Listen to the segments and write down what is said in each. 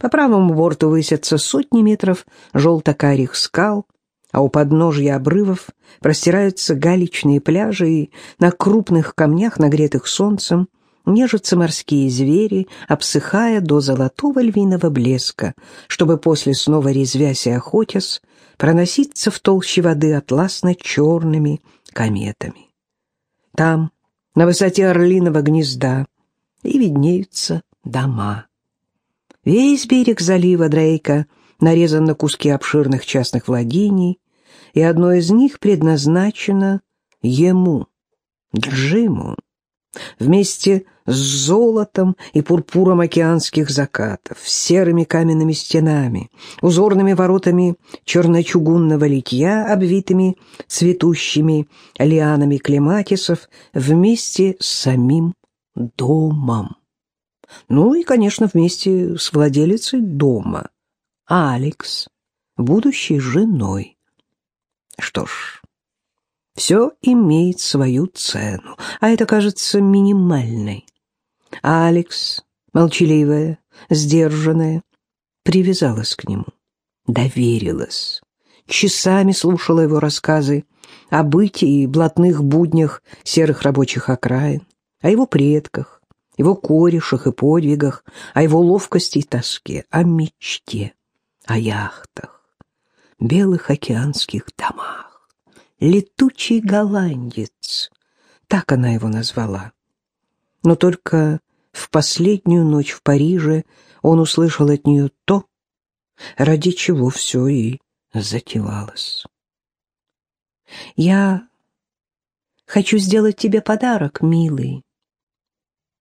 По правому борту высятся сотни метров желто-карих скал, а у подножья обрывов простираются галечные пляжи, и на крупных камнях, нагретых солнцем, нежатся морские звери, обсыхая до золотого львиного блеска, чтобы после снова резвясь и охотясь проноситься в толще воды атласно-черными кометами. Там, на высоте орлиного гнезда, и виднеются дома. Весь берег залива Дрейка нарезан на куски обширных частных владений, и одно из них предназначено ему, Джиму вместе с золотом и пурпуром океанских закатов, серыми каменными стенами, узорными воротами черночугунного литья, обвитыми цветущими лианами клематисов, вместе с самим домом. Ну и, конечно, вместе с владелицей дома, Алекс, будущей женой. Что ж, все имеет свою цену, а это кажется минимальной. Алекс, молчаливая, сдержанная, привязалась к нему, доверилась, часами слушала его рассказы о бытии и блатных буднях серых рабочих окраин, о его предках, его корешах и подвигах, о его ловкости и тоске, о мечте, о яхтах, белых океанских домах летучий голландец. Так она его назвала. Но только в последнюю ночь в Париже он услышал от нее то, ради чего все и затевалось. «Я хочу сделать тебе подарок, милый».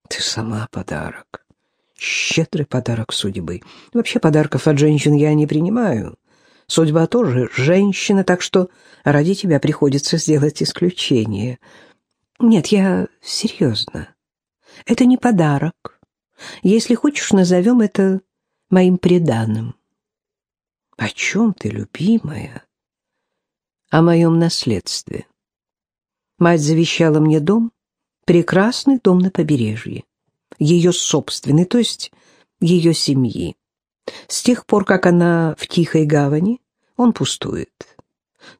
«Ты сама подарок. Щедрый подарок судьбы. Вообще подарков от женщин я не принимаю. Судьба тоже женщина, так что ради тебя приходится сделать исключение. Нет, я серьезно. Это не подарок. Если хочешь, назовем это моим преданным. О чем ты, любимая? О моем наследстве. Мать завещала мне дом, прекрасный дом на побережье. Ее собственный, то есть ее семьи. С тех пор, как она в Тихой гавани, он пустует.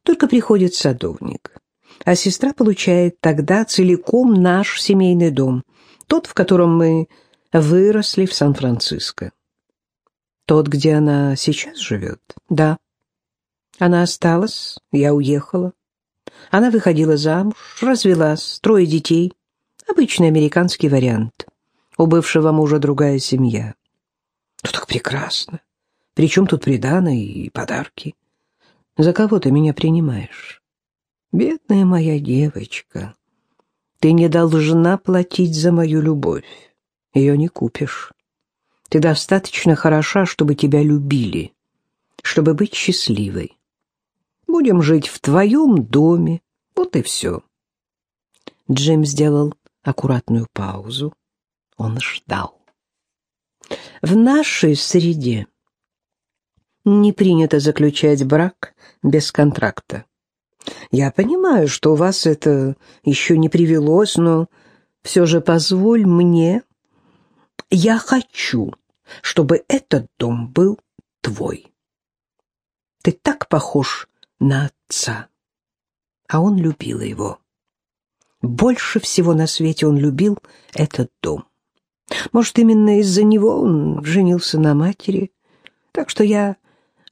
Только приходит садовник. А сестра получает тогда целиком наш семейный дом, тот, в котором мы выросли в Сан-Франциско. Тот, где она сейчас живет? Да. Она осталась, я уехала. Она выходила замуж, развелась, трое детей. Обычный американский вариант. У бывшего мужа другая семья. Ну так прекрасно. Причем тут приданое и подарки? За кого ты меня принимаешь? Бедная моя девочка, ты не должна платить за мою любовь. Ее не купишь. Ты достаточно хороша, чтобы тебя любили, чтобы быть счастливой. Будем жить в твоем доме, вот и все. Джим сделал аккуратную паузу. Он ждал. В нашей среде не принято заключать брак без контракта. Я понимаю, что у вас это еще не привелось, но все же позволь мне... Я хочу, чтобы этот дом был твой. Ты так похож на отца. А он любил его. Больше всего на свете он любил этот дом. Может, именно из-за него он женился на матери. Так что я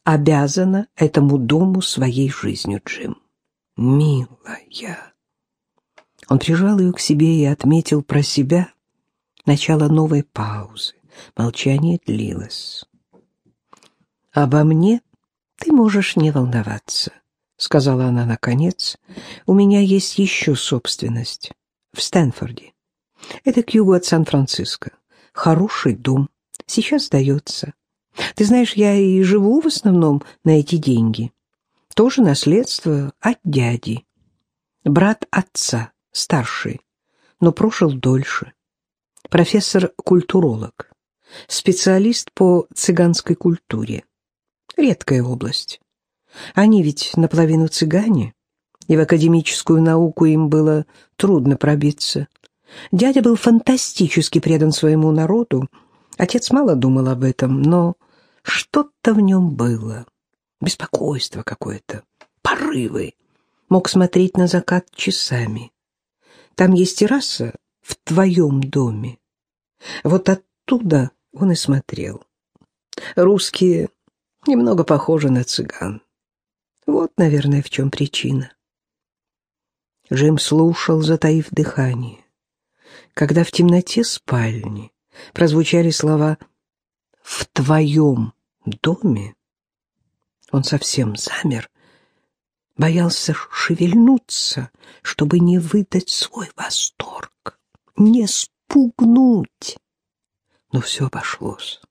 обязана этому дому своей жизнью, Джим. Милая. Он прижал ее к себе и отметил про себя начало новой паузы. Молчание длилось. «Обо мне ты можешь не волноваться», — сказала она наконец. «У меня есть еще собственность в Стэнфорде. Это к югу от Сан-Франциско. Хороший дом. Сейчас сдается. Ты знаешь, я и живу в основном на эти деньги. Тоже наследство от дяди. Брат отца, старший, но прожил дольше. Профессор-культуролог. Специалист по цыганской культуре. Редкая область. Они ведь наполовину цыгане, и в академическую науку им было трудно пробиться. Дядя был фантастически предан своему народу. Отец мало думал об этом, но Что-то в нем было, беспокойство какое-то, порывы. Мог смотреть на закат часами. Там есть терраса в твоем доме. Вот оттуда он и смотрел. Русские немного похожи на цыган. Вот, наверное, в чем причина. Джим слушал, затаив дыхание. Когда в темноте спальни прозвучали слова «в твоем доме», он совсем замер, боялся шевельнуться, чтобы не выдать свой восторг, не спугнуть. Но все обошлось.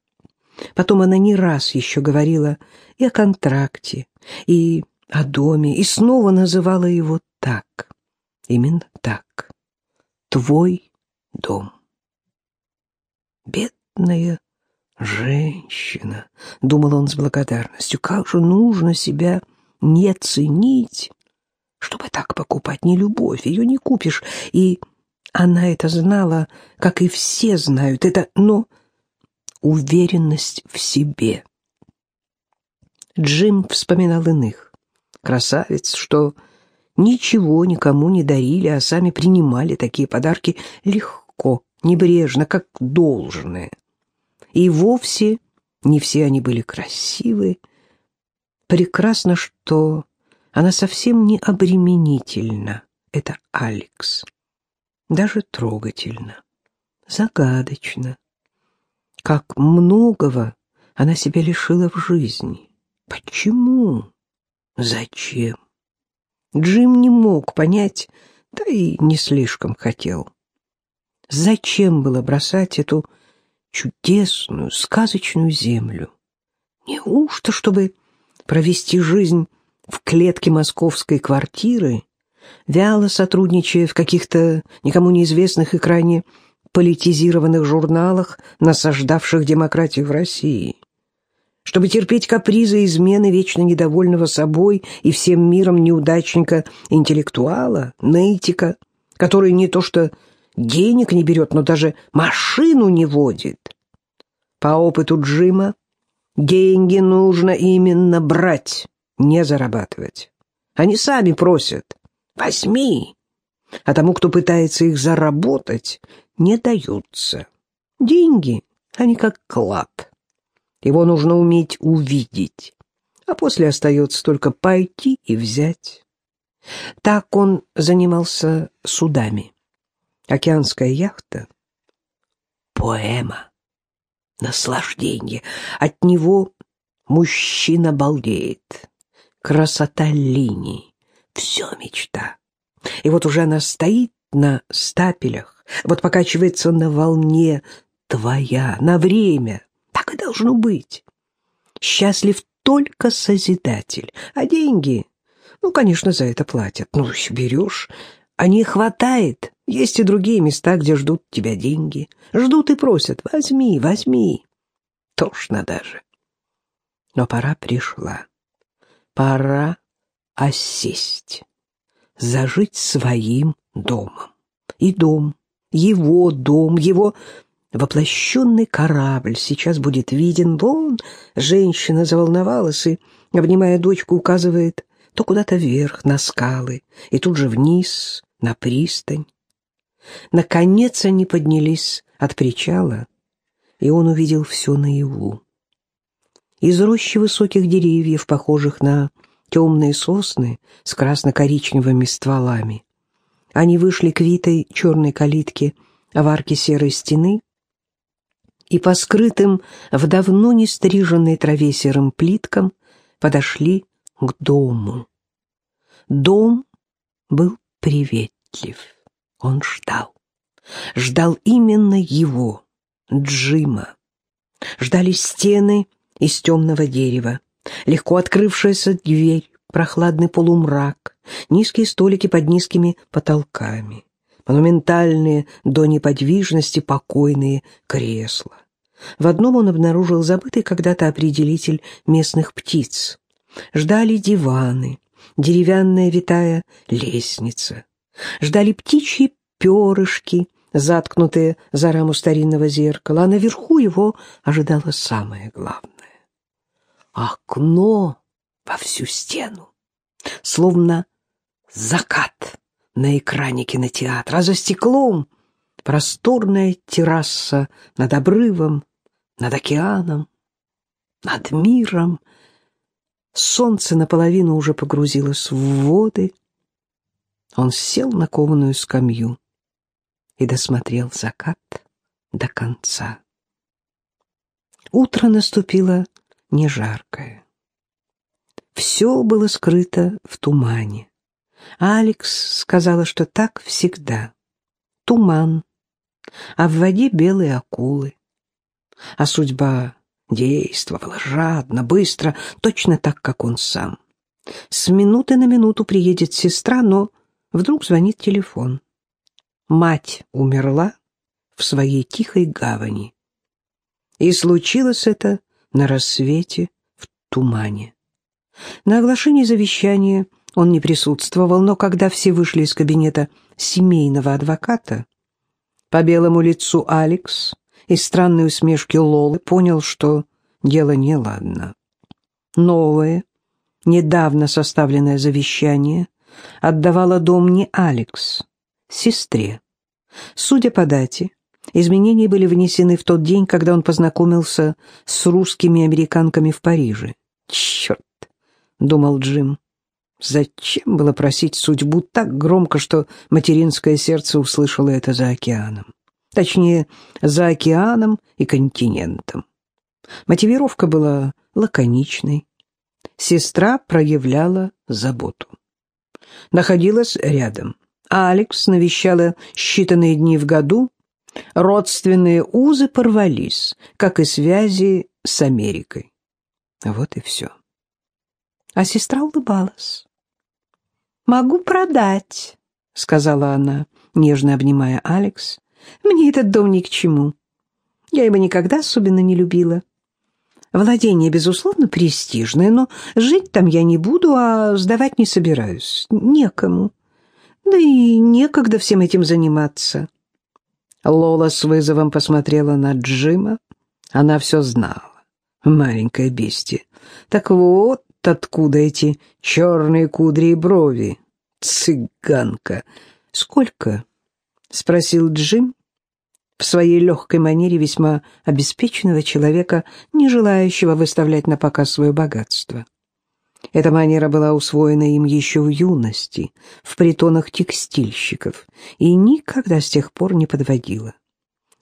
Потом она не раз еще говорила и о контракте, и о доме, и снова называла его так. Именно так. Твой дом. Бедная женщина, думал он с благодарностью, как же нужно себя не ценить, чтобы так покупать не любовь, ее не купишь. И она это знала, как и все знают, это, но уверенность в себе. Джим вспоминал иных, красавиц, что ничего никому не дарили, а сами принимали такие подарки легко, небрежно, как должное. И вовсе не все они были красивы. Прекрасно, что она совсем не обременительна. Это Алекс. Даже трогательно, загадочно. Как многого она себя лишила в жизни. Почему? Зачем? Джим не мог понять, да и не слишком хотел. Зачем было бросать эту чудесную, сказочную землю? Неужто, чтобы провести жизнь в клетке московской квартиры, вяло сотрудничая в каких-то никому неизвестных и крайне политизированных журналах, насаждавших демократию в России? чтобы терпеть капризы и измены вечно недовольного собой и всем миром неудачника-интеллектуала, нытика, который не то что денег не берет, но даже машину не водит. По опыту Джима, деньги нужно именно брать, не зарабатывать. Они сами просят «возьми», а тому, кто пытается их заработать, не даются. Деньги, они как клад. Его нужно уметь увидеть, а после остается только пойти и взять. Так он занимался судами. Океанская яхта — поэма, наслаждение. От него мужчина балдеет. Красота линий — все мечта. И вот уже она стоит на стапелях, вот покачивается на волне твоя, на время, так и должно быть. Счастлив только Созидатель, а деньги, ну, конечно, за это платят. Ну, берешь, а не хватает. Есть и другие места, где ждут тебя деньги. Ждут и просят, возьми, возьми. Тошно даже. Но пора пришла. Пора осесть, зажить своим домом. И дом, его дом, его Воплощенный корабль сейчас будет виден. Вон женщина заволновалась и, обнимая дочку, указывает то куда-то вверх, на скалы, и тут же вниз, на пристань. Наконец они поднялись от причала, и он увидел все наяву. Из рощи высоких деревьев, похожих на темные сосны с красно-коричневыми стволами, они вышли к витой черной калитке в арке серой стены и по скрытым в давно не стриженной траве серым плиткам подошли к дому. Дом был приветлив. Он ждал. Ждал именно его, Джима. Ждали стены из темного дерева, легко открывшаяся дверь, прохладный полумрак, низкие столики под низкими потолками монументальные до неподвижности покойные кресла. В одном он обнаружил забытый когда-то определитель местных птиц. Ждали диваны, деревянная витая лестница. Ждали птичьи перышки, заткнутые за раму старинного зеркала, а наверху его ожидало самое главное. окно во всю стену, словно закат на экране кинотеатра, а за стеклом просторная терраса над обрывом, над океаном, над миром. Солнце наполовину уже погрузилось в воды. Он сел на кованую скамью и досмотрел закат до конца. Утро наступило не жаркое. Все было скрыто в тумане. Алекс сказала, что так всегда. Туман, а в воде белые акулы. А судьба действовала жадно, быстро, точно так, как он сам. С минуты на минуту приедет сестра, но вдруг звонит телефон. Мать умерла в своей тихой гавани. И случилось это на рассвете в тумане. На оглашении завещания он не присутствовал, но когда все вышли из кабинета семейного адвоката, по белому лицу Алекс и странной усмешке Лолы понял, что дело неладно. Новое, недавно составленное завещание отдавало дом не Алекс, сестре. Судя по дате, изменения были внесены в тот день, когда он познакомился с русскими американками в Париже. «Черт!» — думал Джим. Зачем было просить судьбу так громко, что материнское сердце услышало это за океаном? Точнее, за океаном и континентом. Мотивировка была лаконичной. Сестра проявляла заботу. Находилась рядом. Алекс навещала считанные дни в году. Родственные узы порвались, как и связи с Америкой. Вот и все. А сестра улыбалась. «Могу продать», — сказала она, нежно обнимая Алекс. «Мне этот дом ни к чему. Я его никогда особенно не любила. Владение, безусловно, престижное, но жить там я не буду, а сдавать не собираюсь. Некому. Да и некогда всем этим заниматься». Лола с вызовом посмотрела на Джима. Она все знала. Маленькое бестие. Так вот, откуда эти черные кудри и брови? Цыганка. Сколько? Спросил Джим в своей легкой манере весьма обеспеченного человека, не желающего выставлять на показ свое богатство. Эта манера была усвоена им еще в юности, в притонах текстильщиков, и никогда с тех пор не подводила.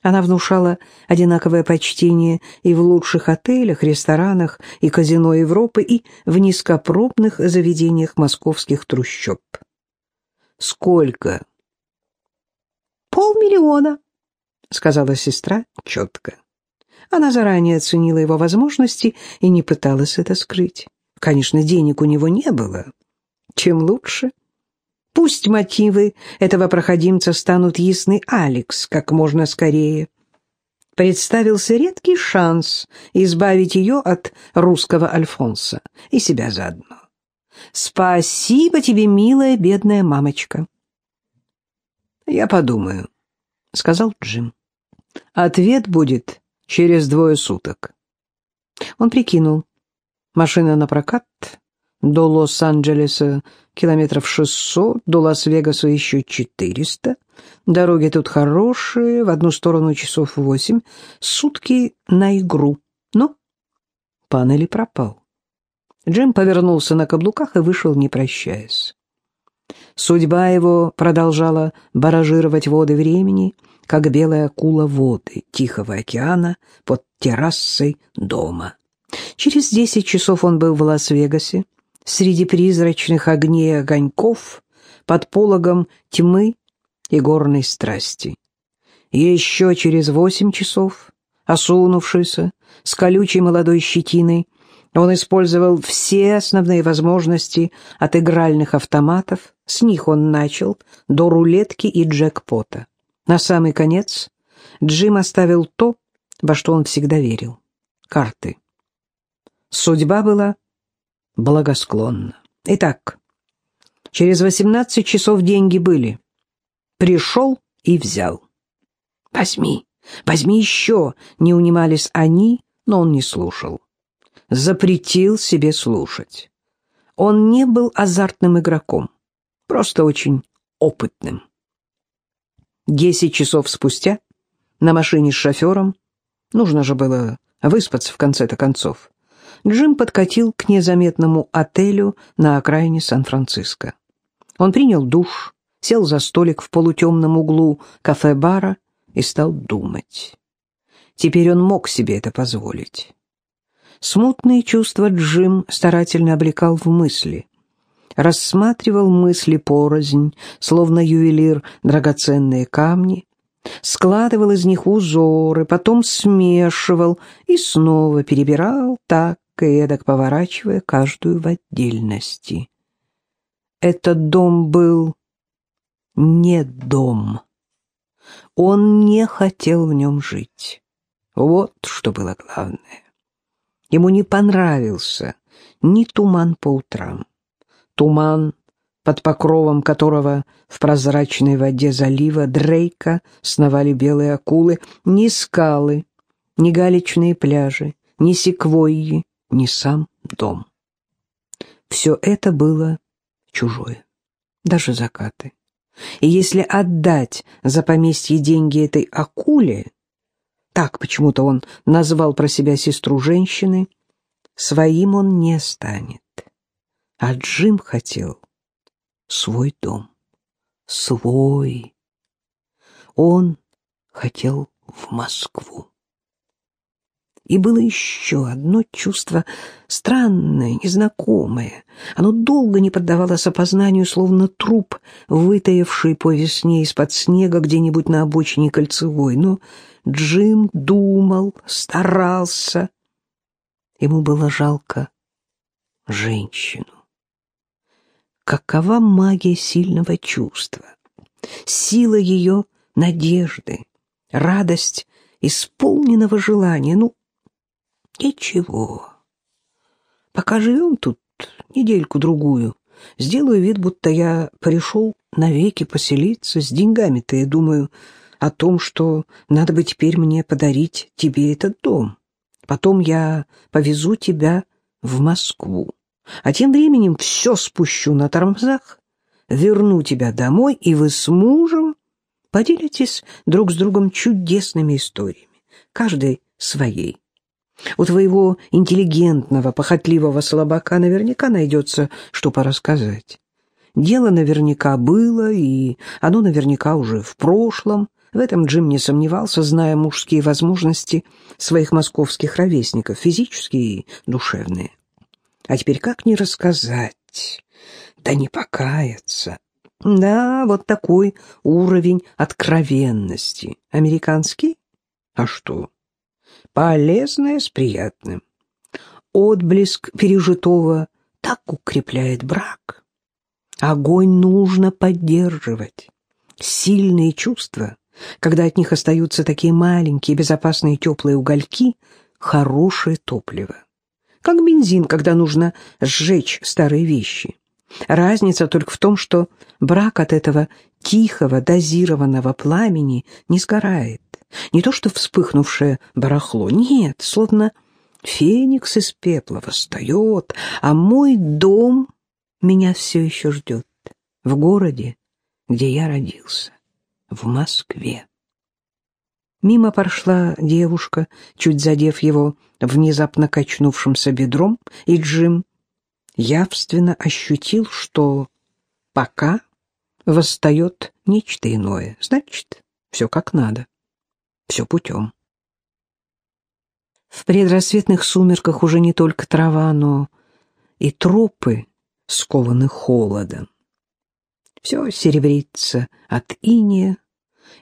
Она внушала одинаковое почтение и в лучших отелях, ресторанах и казино Европы, и в низкопробных заведениях московских трущоб. «Сколько?» «Полмиллиона», — сказала сестра четко. Она заранее оценила его возможности и не пыталась это скрыть. Конечно, денег у него не было. Чем лучше — Пусть мотивы этого проходимца станут ясны Алекс как можно скорее. Представился редкий шанс избавить ее от русского Альфонса и себя заодно. «Спасибо тебе, милая бедная мамочка». «Я подумаю», — сказал Джим. «Ответ будет через двое суток». Он прикинул. Машина на прокат до Лос-Анджелеса километров шестьсот, до Лас-Вегаса еще четыреста. Дороги тут хорошие, в одну сторону часов восемь, сутки на игру. Но панели пропал. Джим повернулся на каблуках и вышел, не прощаясь. Судьба его продолжала баражировать воды времени, как белая акула воды Тихого океана под террасой дома. Через десять часов он был в Лас-Вегасе, среди призрачных огней и огоньков, под пологом тьмы и горной страсти. Еще через восемь часов, осунувшийся, с колючей молодой щетиной, он использовал все основные возможности от игральных автоматов, с них он начал, до рулетки и джекпота. На самый конец Джим оставил то, во что он всегда верил — карты. Судьба была благосклонно. Итак, через 18 часов деньги были. Пришел и взял. «Возьми, возьми еще!» — не унимались они, но он не слушал. запретил себе слушать. Он не был азартным игроком, просто очень опытным. Десять часов спустя на машине с шофером, нужно же было выспаться в конце-то концов, Джим подкатил к незаметному отелю на окраине Сан-Франциско. Он принял душ, сел за столик в полутемном углу кафе-бара и стал думать. Теперь он мог себе это позволить. Смутные чувства Джим старательно облекал в мысли. Рассматривал мысли порознь, словно ювелир драгоценные камни, складывал из них узоры, потом смешивал и снова перебирал так и эдак, поворачивая каждую в отдельности. Этот дом был не дом. Он не хотел в нем жить. Вот что было главное. Ему не понравился ни туман по утрам. Туман, под покровом которого в прозрачной воде залива Дрейка сновали белые акулы, ни скалы, ни галечные пляжи, ни секвойи, ни сам дом. Все это было чужое, даже закаты. И если отдать за поместье деньги этой акуле, так почему-то он назвал про себя сестру женщины, своим он не станет. А Джим хотел свой дом, свой. Он хотел в Москву. И было еще одно чувство странное, незнакомое. Оно долго не поддавалось опознанию, словно труп, вытаявший по весне из-под снега где-нибудь на обочине кольцевой. Но Джим думал, старался. Ему было жалко женщину. Какова магия сильного чувства? Сила ее надежды, радость исполненного желания. Ну, Ничего. Пока живем тут недельку-другую, сделаю вид, будто я пришел навеки поселиться с деньгами-то и думаю о том, что надо бы теперь мне подарить тебе этот дом. Потом я повезу тебя в Москву. А тем временем все спущу на тормозах, верну тебя домой, и вы с мужем поделитесь друг с другом чудесными историями, каждый своей. У твоего интеллигентного, похотливого слабака наверняка найдется, что порассказать. Дело наверняка было, и оно наверняка уже в прошлом. В этом Джим не сомневался, зная мужские возможности своих московских ровесников, физические и душевные. А теперь как не рассказать? Да не покаяться. Да, вот такой уровень откровенности. Американский? А что? Полезное с приятным. Отблеск пережитого так укрепляет брак. Огонь нужно поддерживать. Сильные чувства, когда от них остаются такие маленькие, безопасные теплые угольки, хорошее топливо. Как бензин, когда нужно сжечь старые вещи. Разница только в том, что брак от этого тихого, дозированного пламени не сгорает. Не то что вспыхнувшее барахло, нет, словно феникс из пепла восстает, а мой дом меня все еще ждет в городе, где я родился, в Москве. Мимо прошла девушка, чуть задев его внезапно качнувшимся бедром, и Джим явственно ощутил, что пока восстает нечто иное. Значит, все как надо все путем. В предрассветных сумерках уже не только трава, но и тропы скованы холодом. Все серебрится от иния,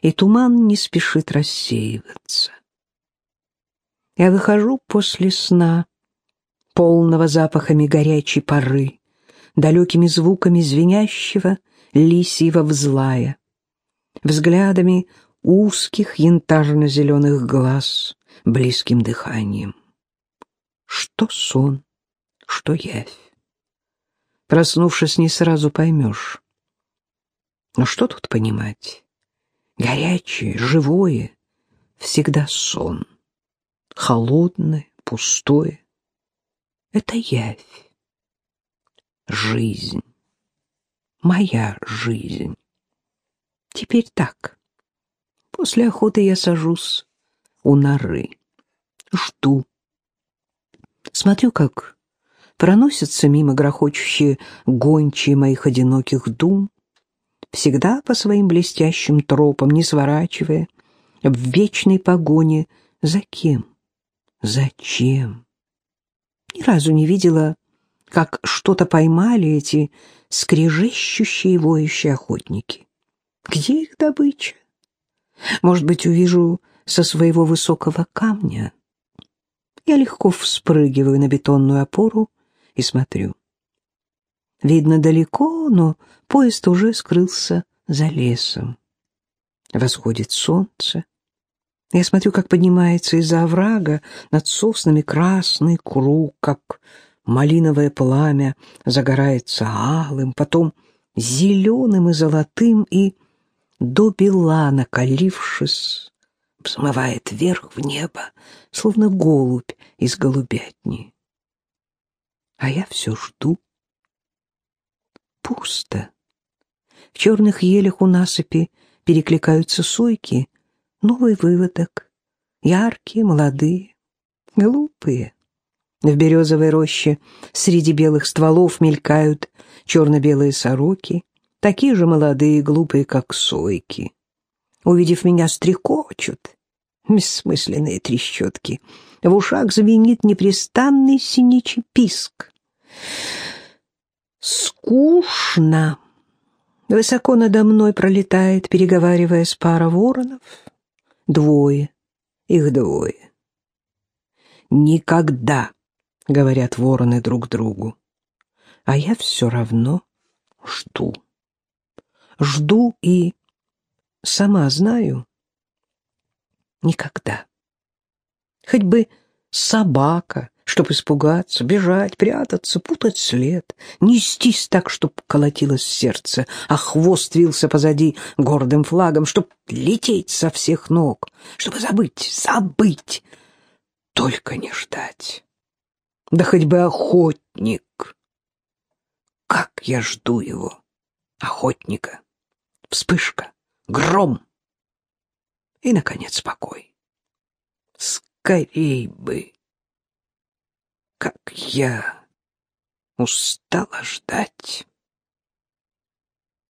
и туман не спешит рассеиваться. Я выхожу после сна, полного запахами горячей поры, далекими звуками звенящего лисьего взлая, взглядами узких янтарно-зеленых глаз близким дыханием. Что сон, что явь. Проснувшись, не сразу поймешь. Но что тут понимать? Горячее, живое, всегда сон. Холодное, пустое, Это явь. Жизнь. Моя жизнь. Теперь так. После охоты я сажусь у норы. Жду. Смотрю, как проносятся мимо грохочущие гончие моих одиноких дум, всегда по своим блестящим тропам, не сворачивая, в вечной погоне за кем? Зачем? Ни разу не видела, как что-то поймали эти скрежещущие воющие охотники. Где их добыча? Может быть, увижу со своего высокого камня? Я легко вспрыгиваю на бетонную опору и смотрю. Видно далеко, но поезд уже скрылся за лесом. Восходит солнце. Я смотрю, как поднимается из-за оврага над соснами красный круг, как малиновое пламя загорается алым, потом зеленым и золотым, и до бела накалившись, взмывает вверх в небо, словно голубь из голубятни. А я все жду. Пусто. В черных елях у насыпи перекликаются сойки, новый выводок, яркие, молодые, глупые. В березовой роще среди белых стволов мелькают черно-белые сороки, такие же молодые и глупые, как сойки. Увидев меня, стрекочут, бессмысленные трещотки. В ушах звенит непрестанный синичий писк. Скучно. Высоко надо мной пролетает, переговариваясь, пара воронов. Двое. Их двое. «Никогда», — говорят вороны друг другу. А я все равно жду. Жду и сама знаю. Никогда. Хоть бы собака, чтоб испугаться, бежать, прятаться, путать след, нестись так, чтоб колотилось сердце, а хвост вился позади гордым флагом, чтоб лететь со всех ног, чтобы забыть, забыть, только не ждать. Да хоть бы охотник. Как я жду его, охотника. Вспышка, гром и, наконец, покой. Скорей бы как я устала ждать.